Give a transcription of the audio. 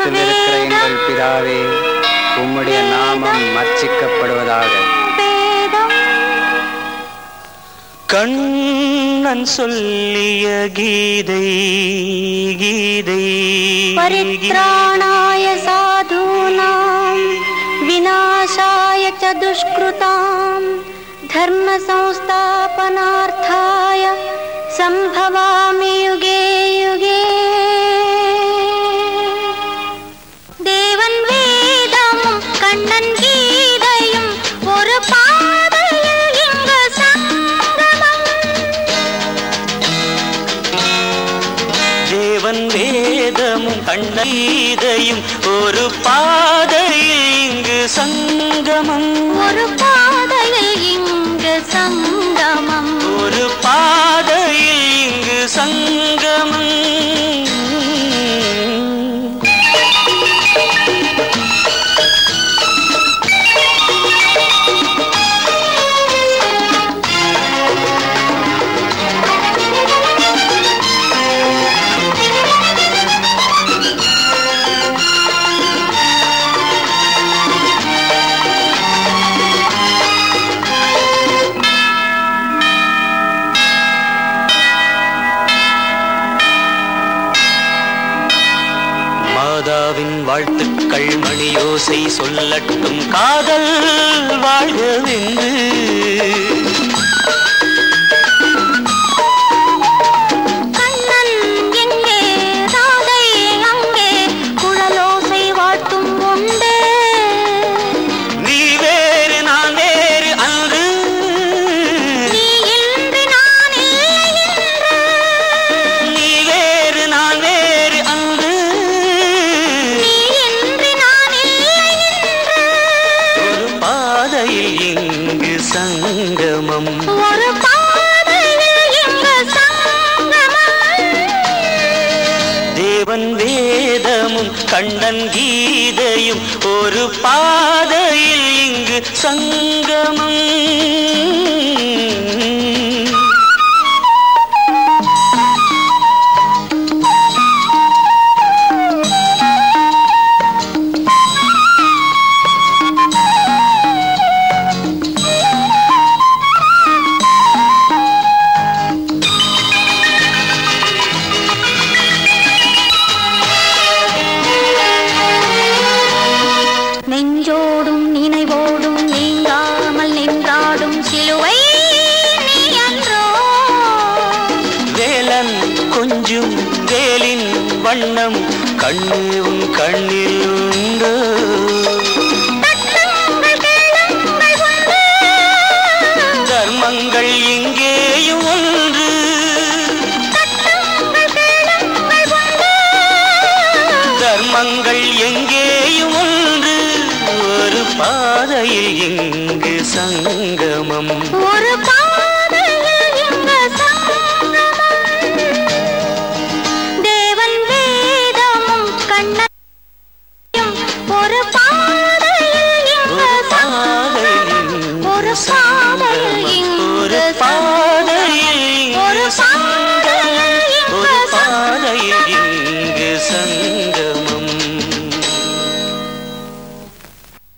பரலோகத்தில் இருக்கிற எங்கள் பிதாவே உம்முடைய நாமம் மர்ச்சிக்கப்படுவதாக கண்ணன் சொல்லிய கீதை கீதை. பரித்ராணாய சாதூனாம் விநாசாய சதுஷ்கிருதாம் தர்ம சம்ஸ்தா வேதமும் ஒரு பாதையில் இங்கு சங்கமம். ஒரு பாதையில் இங்கு மாதாவின் வாழ்த்துக்கள் மணியோசை சொல்லட்டும். காதல் வாழ்கவென்று தேவன் வேதமும் கண்ணன் கீதையும் ஒரு பாதையில் இங்கு சங்கமம் கண்களின் வண்ணம் கண்ணு உன் கண்ணில் உண்டு. தர்மங்கள் இங்கேயும் ஒன்று. தர்மங்கள் எங்கேயும் ஒன்று. ஒரு பாதையில் இங்கு சங்கமம். ஒரு பா